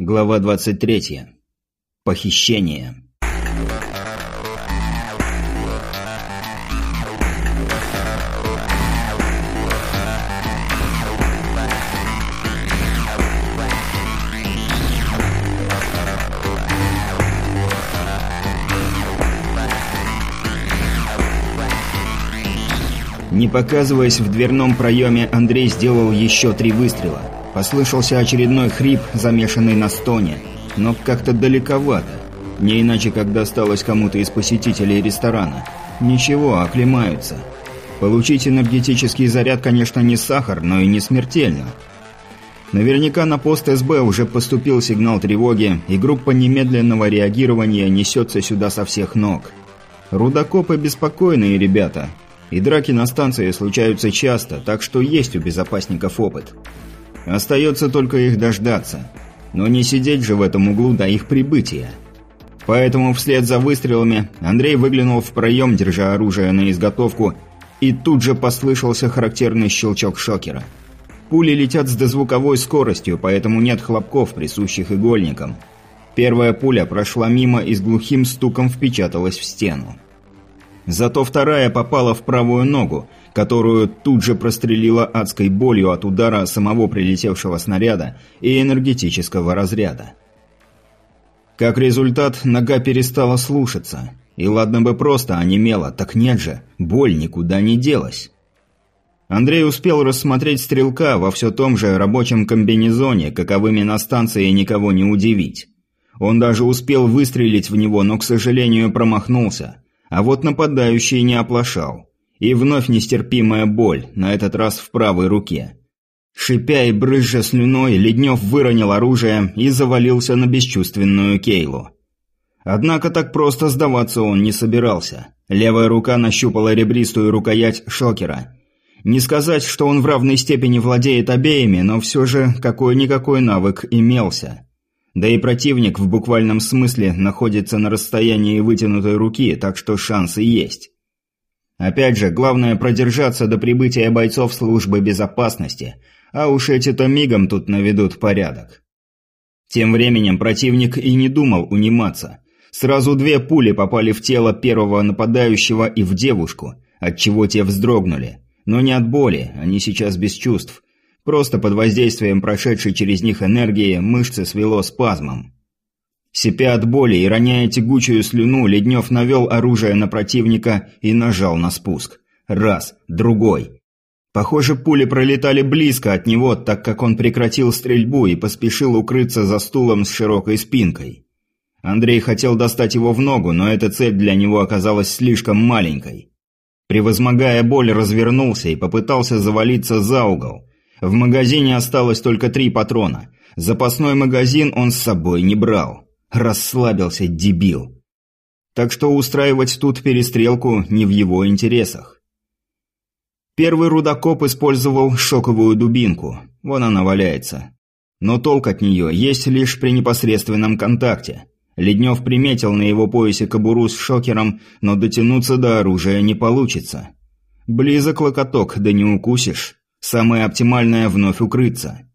Глава 23. Похищение. Не показываясь в дверном проеме, Андрей сделал еще три выстрела – Послышался очередной хрип, замешанный на стоне, но как-то далековато. Не иначе, как досталось кому-то из посетителей ресторана. Ничего, оклемаются. Получить энергетический заряд, конечно, не сахар, но и не смертельно. Наверняка на пост СБ уже поступил сигнал тревоги, и группа немедленного реагирования несется сюда со всех ног. Рудокопы беспокойные ребята, и драки на станции случаются часто, так что есть у безопасников опыт. Остается только их дождаться. Но не сидеть же в этом углу до их прибытия. Поэтому вслед за выстрелами Андрей выглянул в проем, держа оружие на изготовку, и тут же послышался характерный щелчок шокера. Пули летят с дозвуковой скоростью, поэтому нет хлопков, присущих игольникам. Первая пуля прошла мимо и с глухим стуком впечаталась в стену. Зато вторая попала в правую ногу, которую тут же прострелила адской болью от удара самого прилетевшего снаряда и энергетического разряда. Как результат, нога перестала слушаться. И ладно бы просто онемела, так нет же, боль никуда не делась. Андрей успел рассмотреть стрелка во все том же рабочем комбинезоне, каковыми на станции никого не удивить. Он даже успел выстрелить в него, но, к сожалению, промахнулся – а вот нападающий не оплошал. И вновь нестерпимая боль, на этот раз в правой руке. Шипя и брызжа слюной, Леднев выронил оружие и завалился на бесчувственную Кейлу. Однако так просто сдаваться он не собирался. Левая рука нащупала ребристую рукоять шокера. Не сказать, что он в равной степени владеет обеими, но все же какой-никакой навык имелся. Да и противник в буквальном смысле находится на расстоянии вытянутой руки, так что шансы есть. Опять же, главное продержаться до прибытия бойцов службы безопасности, а уж эти-то мигом тут наведут порядок. Тем временем противник и не думал униматься. Сразу две пули попали в тело первого нападающего и в девушку, отчего те вздрогнули. Но не от боли, они сейчас без чувств, Просто под воздействием прошедшей через них энергии мышцы свело спазмом. Сипя от боли и роняя тягучую слюну, Леднев навел оружие на противника и нажал на спуск. Раз, другой. Похоже, пули пролетали близко от него, так как он прекратил стрельбу и поспешил укрыться за стулом с широкой спинкой. Андрей хотел достать его в ногу, но эта цель для него оказалась слишком маленькой. Превозмогая боль, развернулся и попытался завалиться за угол, в магазине осталось только три патрона. Запасной магазин он с собой не брал. Расслабился дебил. Так что устраивать тут перестрелку не в его интересах. Первый рудокоп использовал шоковую дубинку. Вон она валяется. Но толк от нее есть лишь при непосредственном контакте. Леднев приметил на его поясе кобуру с шокером, но дотянуться до оружия не получится. Близок локоток, да не укусишь. Самое оптимальное – вновь укрыться.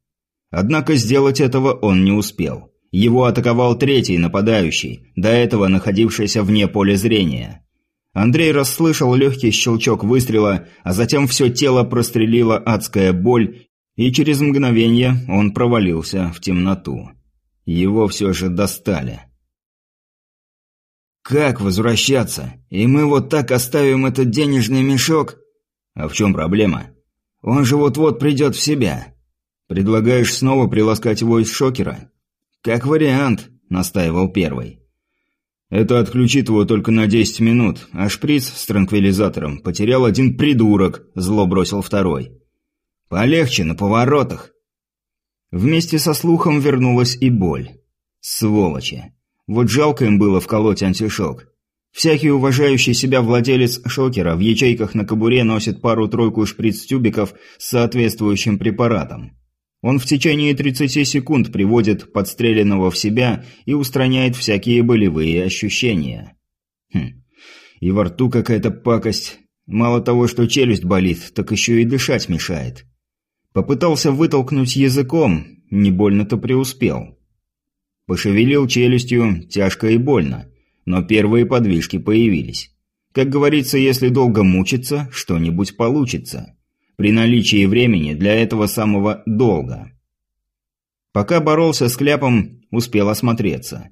Однако сделать этого он не успел. Его атаковал третий нападающий, до этого находившийся вне поля зрения. Андрей расслышал легкий щелчок выстрела, а затем все тело прострелила адская боль, и через мгновение он провалился в темноту. Его все же достали. «Как возвращаться? И мы вот так оставим этот денежный мешок?» «А в чем проблема?» Он же вот-вот придет в себя. Предлагаешь снова приласкать его из шокера? Как вариант, настаивал первый. Это отключит его только на 10 минут, а шприц с транквилизатором потерял один придурок, зло бросил второй. Полегче на поворотах. Вместе со слухом вернулась и боль. Сволочи. Вот жалко им было вколоть антишок. Всякий уважающий себя владелец шокера в ячейках на кобуре носит пару-тройку шприц-тюбиков с соответствующим препаратом. Он в течение 30 секунд приводит подстреленного в себя и устраняет всякие болевые ощущения. Хм. И во рту какая-то пакость. Мало того, что челюсть болит, так еще и дышать мешает. Попытался вытолкнуть языком, не больно-то преуспел. Пошевелил челюстью, тяжко и больно, но первые подвижки появились. Как говорится, если долго мучиться, что-нибудь получится. При наличии времени для этого самого долга. Пока боролся с кляпом, успел осмотреться.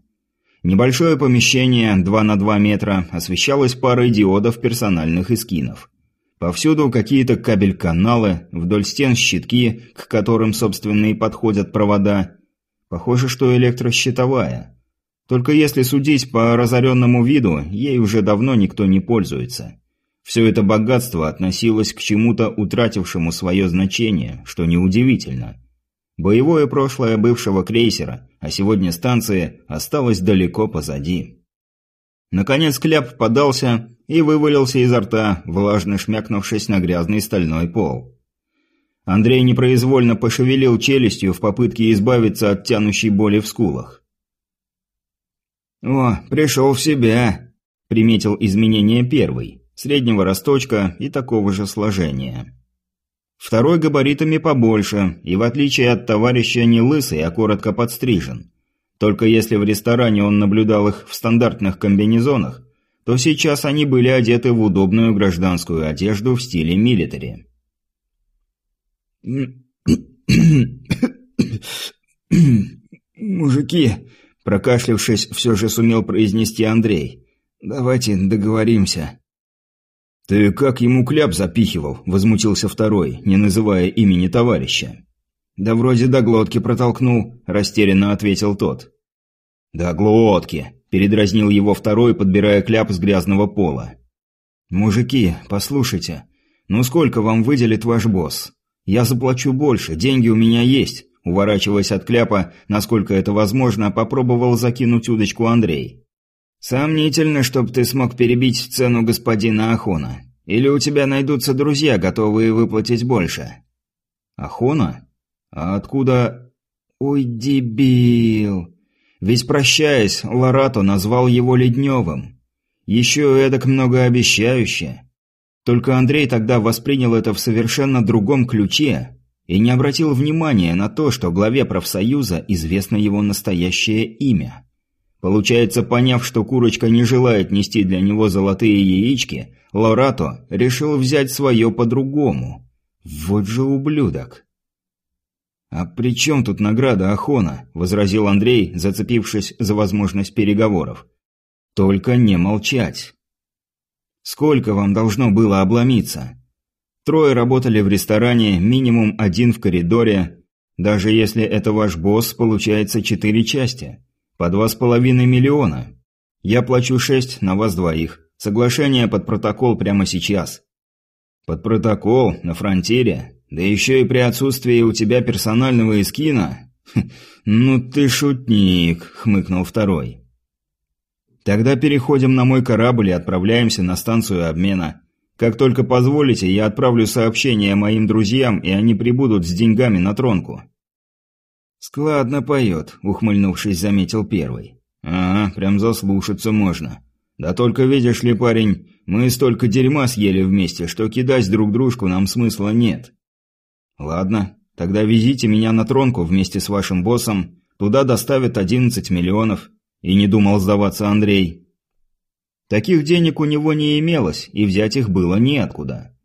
Небольшое помещение, 2 на 2 метра, освещалось парой диодов персональных эскинов. Повсюду какие-то кабель-каналы, вдоль стен щитки, к которым, собственно, и подходят провода. Похоже, что электрощитовая. Только если судить по разоренному виду, ей уже давно никто не пользуется. Все это богатство относилось к чему-то утратившему свое значение, что неудивительно. Боевое прошлое бывшего крейсера, а сегодня станции, осталось далеко позади. Наконец Кляп подался и вывалился изо рта, влажно шмякнувшись на грязный стальной пол. Андрей непроизвольно пошевелил челюстью в попытке избавиться от тянущей боли в скулах. «О, пришел в себя», – приметил изменение первый, среднего росточка и такого же сложения. Второй габаритами побольше, и в отличие от товарища не лысый, а коротко подстрижен. Только если в ресторане он наблюдал их в стандартных комбинезонах, то сейчас они были одеты в удобную гражданскую одежду в стиле милитари. «Мужики», – прокашлявшись, все же сумел произнести Андрей, – «давайте договоримся». «Ты как ему кляп запихивал?» – возмутился второй, не называя имени товарища. «Да вроде до глотки протолкнул», – растерянно ответил тот. «До глотки», – передразнил его второй, подбирая кляп с грязного пола. «Мужики, послушайте, ну сколько вам выделит ваш босс? Я заплачу больше, деньги у меня есть», – уворачиваясь от кляпа, насколько это возможно, попробовал закинуть удочку Андрей. «Сомнительно, чтоб ты смог перебить цену господина Ахона. Или у тебя найдутся друзья, готовые выплатить больше?» «Ахона? А откуда...» «Ой, дебил! Ведь, прощаясь, Ларато назвал его Ледневым. Еще эдак многообещающе. Только Андрей тогда воспринял это в совершенно другом ключе и не обратил внимания на то, что главе профсоюза известно его настоящее имя. Получается, поняв, что курочка не желает нести для него золотые яички, Лорато решил взять свое по-другому. Вот же ублюдок. «А при чем тут награда Ахона?» – возразил Андрей, зацепившись за возможность переговоров. «Только не молчать. Сколько вам должно было обломиться? Трое работали в ресторане, минимум один в коридоре. Даже если это ваш босс, получается четыре части. По два с половиной миллиона. Я плачу шесть на вас двоих. Соглашение под протокол прямо сейчас». «Под протокол? На фронтире? Да еще и при отсутствии у тебя персонального эскина? Хм, ну ты шутник, хмыкнул второй. Тогда переходим на мой корабль и отправляемся на станцию обмена. Как только позволите, я отправлю сообщение моим друзьям, и они прибудут с деньгами на тронку. Складно поет, ухмыльнувшись, заметил первый. Ага, прям заслушаться можно. Да только видишь ли, парень, мы столько дерьма съели вместе, что кидать друг дружку нам смысла нет. «Ладно, тогда везите меня на тронку вместе с вашим боссом. Туда доставят 11 миллионов». И не думал сдаваться Андрей. Таких денег у него не имелось, и взять их было неоткуда.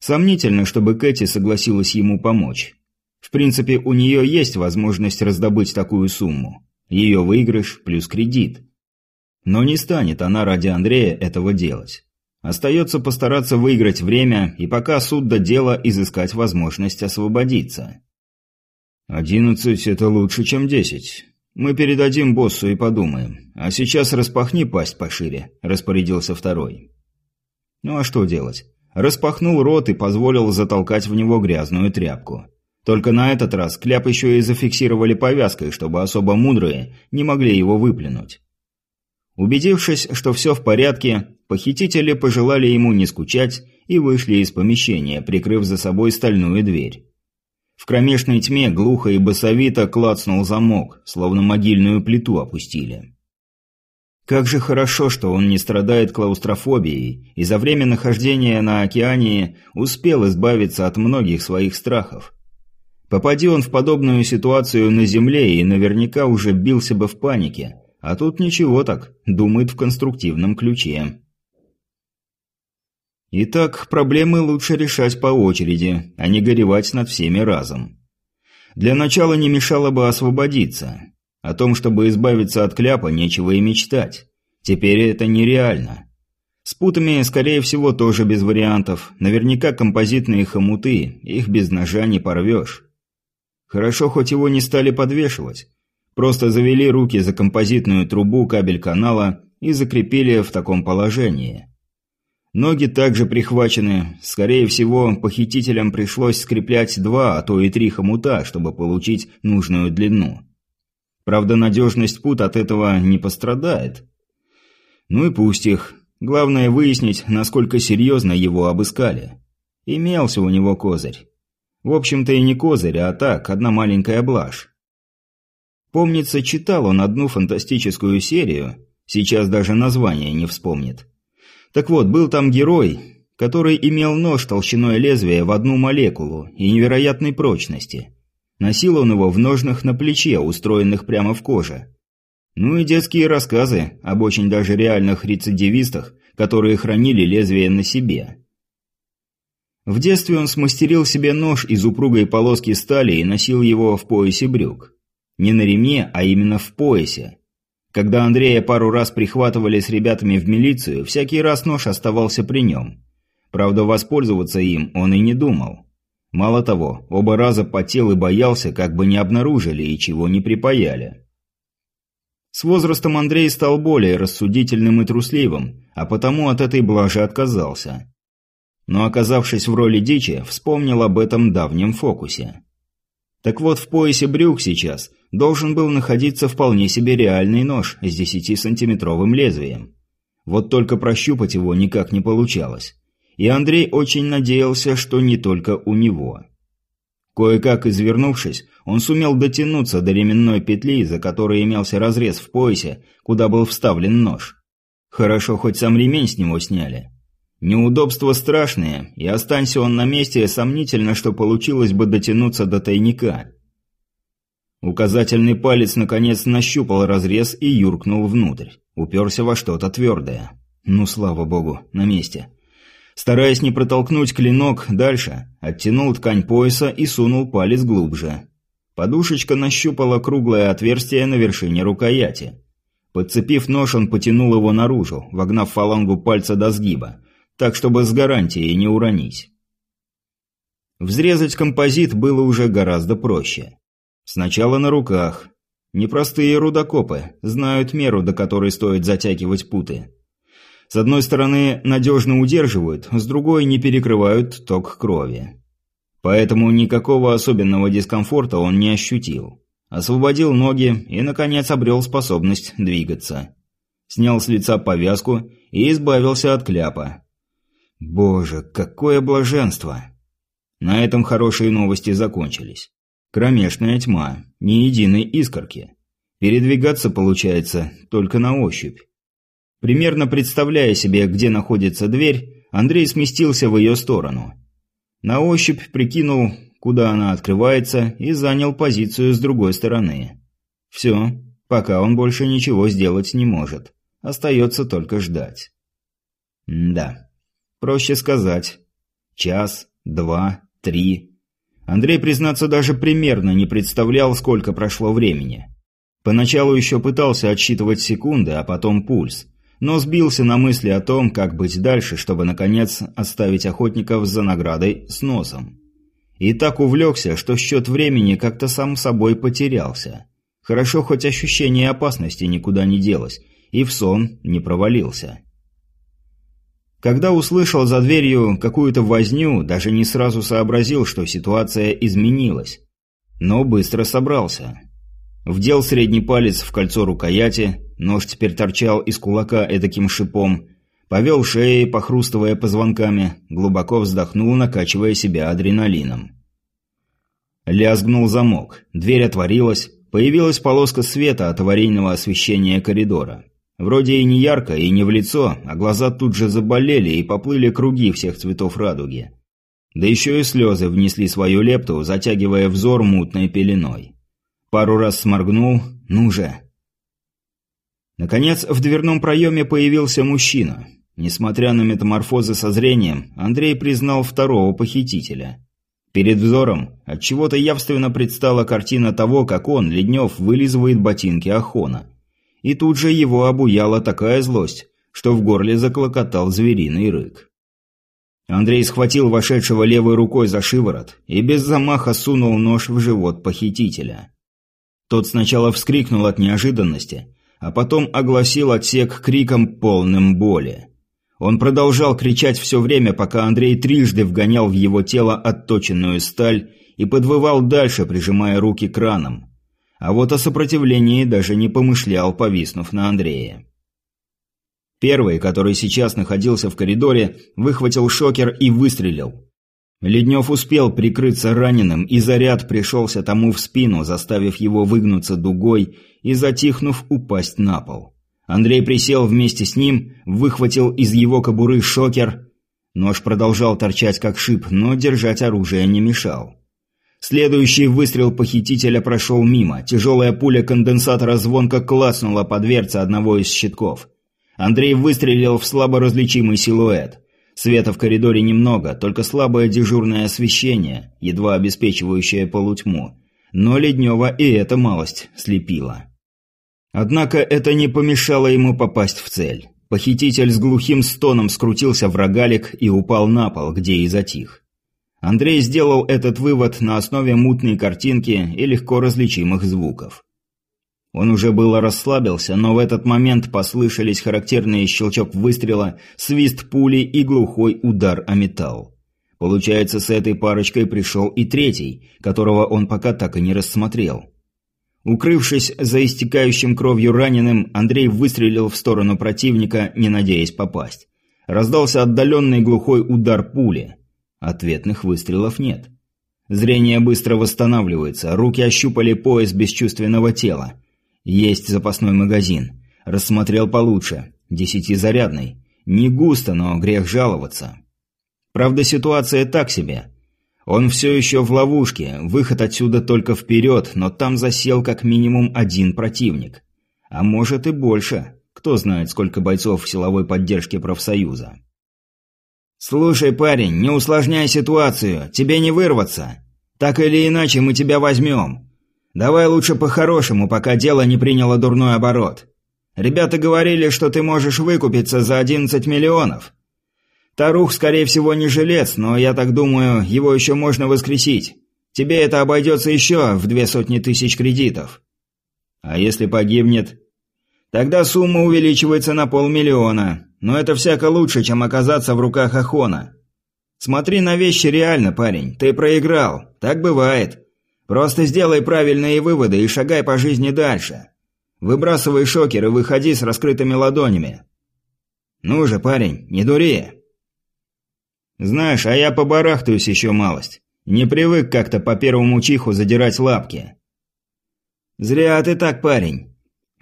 Сомнительно, чтобы Кэти согласилась ему помочь. В принципе, у нее есть возможность раздобыть такую сумму. Ее выигрыш плюс кредит. Но не станет она ради Андрея этого делать. Остается постараться выиграть время и пока суд до дела изыскать возможность освободиться. «Одиннадцать – это лучше, чем десять. Мы передадим боссу и подумаем. А сейчас распахни пасть пошире», – распорядился второй. Ну а что делать? Распахнул рот и позволил затолкать в него грязную тряпку. Только на этот раз кляп еще и зафиксировали повязкой, чтобы особо мудрые не могли его выплюнуть. Убедившись, что все в порядке, похитители пожелали ему не скучать и вышли из помещения, прикрыв за собой стальную дверь. В кромешной тьме глухо и басовито клацнул замок, словно могильную плиту опустили. Как же хорошо, что он не страдает клаустрофобией и за время нахождения на океане успел избавиться от многих своих страхов. Попади он в подобную ситуацию на земле и наверняка уже бился бы в панике. А тут ничего так, думает в конструктивном ключе. Итак, проблемы лучше решать по очереди, а не горевать над всеми разом. Для начала не мешало бы освободиться. О том, чтобы избавиться от кляпа, нечего и мечтать. Теперь это нереально. С путами, скорее всего, тоже без вариантов. Наверняка композитные хомуты, их без ножа не порвешь. Хорошо, хоть его не стали подвешивать. Просто завели руки за композитную трубу кабель канала и закрепили в таком положении. Ноги также прихвачены. Скорее всего, похитителям пришлось скреплять два, а то и три хомута, чтобы получить нужную длину. Правда, надежность пут от этого не пострадает. Ну и пусть их. Главное выяснить, насколько серьезно его обыскали. Имелся у него козырь. В общем-то и не козырь, а так, одна маленькая блажь. Помнится, читал он одну фантастическую серию, сейчас даже название не вспомнит. Так вот, был там герой, который имел нож толщиной лезвия в одну молекулу и невероятной прочности. Носил он его в ножнах на плече, устроенных прямо в коже. Ну и детские рассказы об очень даже реальных рецидивистах, которые хранили лезвие на себе. В детстве он смастерил себе нож из упругой полоски стали и носил его в поясе брюк. Не на ремне, а именно в поясе. Когда Андрея пару раз прихватывали с ребятами в милицию, всякий раз нож оставался при нем. Правда, воспользоваться им он и не думал. Мало того, оба раза потел и боялся, как бы не обнаружили и чего не припаяли. С возрастом Андрей стал более рассудительным и трусливым, а потому от этой блажи отказался но, оказавшись в роли дичи, вспомнил об этом давнем фокусе. Так вот, в поясе брюк сейчас должен был находиться вполне себе реальный нож с 10-сантиметровым лезвием. Вот только прощупать его никак не получалось. И Андрей очень надеялся, что не только у него. Кое-как извернувшись, он сумел дотянуться до ременной петли, за которой имелся разрез в поясе, куда был вставлен нож. Хорошо, хоть сам ремень с него сняли. Неудобства страшные, и останься он на месте, сомнительно, что получилось бы дотянуться до тайника. Указательный палец наконец нащупал разрез и юркнул внутрь. Уперся во что-то твердое. Ну, слава богу, на месте. Стараясь не протолкнуть клинок дальше, оттянул ткань пояса и сунул палец глубже. Подушечка нащупала круглое отверстие на вершине рукояти. Подцепив нож, он потянул его наружу, вогнав фалангу пальца до сгиба так чтобы с гарантией не уронить. Взрезать композит было уже гораздо проще. Сначала на руках. Непростые рудокопы, знают меру, до которой стоит затягивать путы. С одной стороны, надежно удерживают, с другой не перекрывают ток крови. Поэтому никакого особенного дискомфорта он не ощутил. Освободил ноги и, наконец, обрел способность двигаться. Снял с лица повязку и избавился от кляпа. Боже, какое блаженство! На этом хорошие новости закончились. Кромешная тьма, ни единой искорки. Передвигаться получается только на ощупь. Примерно представляя себе, где находится дверь, Андрей сместился в ее сторону. На ощупь прикинул, куда она открывается, и занял позицию с другой стороны. Все, пока он больше ничего сделать не может. Остается только ждать. М да. Проще сказать. Час, два, три. Андрей, признаться, даже примерно не представлял, сколько прошло времени. Поначалу еще пытался отсчитывать секунды, а потом пульс. Но сбился на мысли о том, как быть дальше, чтобы, наконец, оставить охотников за наградой с носом. И так увлекся, что счет времени как-то сам собой потерялся. Хорошо, хоть ощущение опасности никуда не делось, и в сон не провалился. Когда услышал за дверью какую-то возню, даже не сразу сообразил, что ситуация изменилась. Но быстро собрался. Вдел средний палец в кольцо рукояти, нож теперь торчал из кулака эдаким шипом, повел шеей, похрустывая позвонками, глубоко вздохнул, накачивая себя адреналином. Лязгнул замок, дверь отворилась, появилась полоска света от аварийного освещения коридора. Вроде и не ярко, и не в лицо, а глаза тут же заболели и поплыли круги всех цветов радуги. Да еще и слезы внесли свою лепту, затягивая взор мутной пеленой. Пару раз сморгнул «Ну же!». Наконец, в дверном проеме появился мужчина. Несмотря на метаморфозы со зрением, Андрей признал второго похитителя. Перед взором от чего то явственно предстала картина того, как он, Леднев, вылизывает ботинки Ахона. И тут же его обуяла такая злость, что в горле заклокотал звериный рык. Андрей схватил вошедшего левой рукой за шиворот и без замаха сунул нож в живот похитителя. Тот сначала вскрикнул от неожиданности, а потом огласил отсек криком полным боли. Он продолжал кричать все время, пока Андрей трижды вгонял в его тело отточенную сталь и подвывал дальше, прижимая руки к ранам. А вот о сопротивлении даже не помышлял, повиснув на Андрея. Первый, который сейчас находился в коридоре, выхватил шокер и выстрелил. Леднев успел прикрыться раненым, и заряд пришелся тому в спину, заставив его выгнуться дугой и, затихнув, упасть на пол. Андрей присел вместе с ним, выхватил из его кобуры шокер. Нож продолжал торчать как шип, но держать оружие не мешал. Следующий выстрел похитителя прошел мимо. Тяжелая пуля конденсатора звонко клацнула по дверце одного из щитков. Андрей выстрелил в слабо различимый силуэт. Света в коридоре немного, только слабое дежурное освещение, едва обеспечивающее полутьму. Но Леднева и эта малость слепила. Однако это не помешало ему попасть в цель. Похититель с глухим стоном скрутился в рогалик и упал на пол, где и затих. Андрей сделал этот вывод на основе мутной картинки и легко различимых звуков. Он уже было расслабился, но в этот момент послышались характерные щелчок выстрела, свист пули и глухой удар о металл. Получается, с этой парочкой пришел и третий, которого он пока так и не рассмотрел. Укрывшись за истекающим кровью раненым, Андрей выстрелил в сторону противника, не надеясь попасть. Раздался отдаленный глухой удар пули. Ответных выстрелов нет. Зрение быстро восстанавливается, руки ощупали пояс бесчувственного тела. Есть запасной магазин. Рассмотрел получше. Десятизарядный. Не густо, но грех жаловаться. Правда, ситуация так себе. Он все еще в ловушке, выход отсюда только вперед, но там засел как минимум один противник. А может и больше. Кто знает, сколько бойцов в силовой поддержке профсоюза. «Слушай, парень, не усложняй ситуацию, тебе не вырваться. Так или иначе мы тебя возьмем. Давай лучше по-хорошему, пока дело не приняло дурной оборот. Ребята говорили, что ты можешь выкупиться за 11 миллионов. Тарух, скорее всего, не жилец, но я так думаю, его еще можно воскресить. Тебе это обойдется еще в две сотни тысяч кредитов. А если погибнет? Тогда сумма увеличивается на полмиллиона. Но это всяко лучше, чем оказаться в руках Ахона. Смотри на вещи реально, парень. Ты проиграл. Так бывает. Просто сделай правильные выводы и шагай по жизни дальше. Выбрасывай шокер и выходи с раскрытыми ладонями. Ну же, парень, не дури. Знаешь, а я побарахтаюсь еще малость. Не привык как-то по первому чиху задирать лапки. Зря ты так, парень.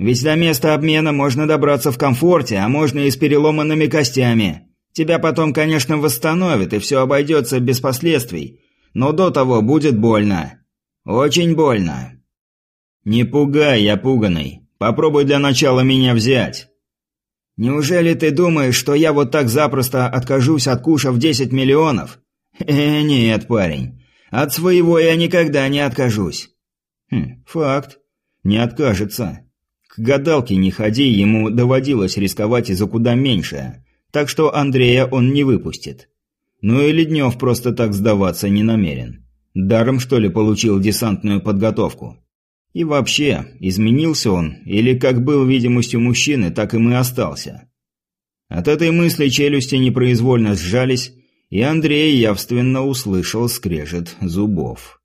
Ведь до места обмена можно добраться в комфорте, а можно и с переломанными костями. Тебя потом, конечно, восстановят, и все обойдется без последствий. Но до того будет больно. «Очень больно». «Не пугай, я пуганый. Попробуй для начала меня взять». «Неужели ты думаешь, что я вот так запросто откажусь от куша в 10 миллионов?» «Э, нет, парень. От своего я никогда не откажусь». «Хм, факт. Не откажется. К гадалке не ходи, ему доводилось рисковать и за куда меньшее. Так что Андрея он не выпустит. Ну и Леднев просто так сдаваться не намерен. Даром, что ли, получил десантную подготовку? И вообще, изменился он, или как был видимостью мужчины, так им и остался? От этой мысли челюсти непроизвольно сжались, и Андрей явственно услышал скрежет зубов.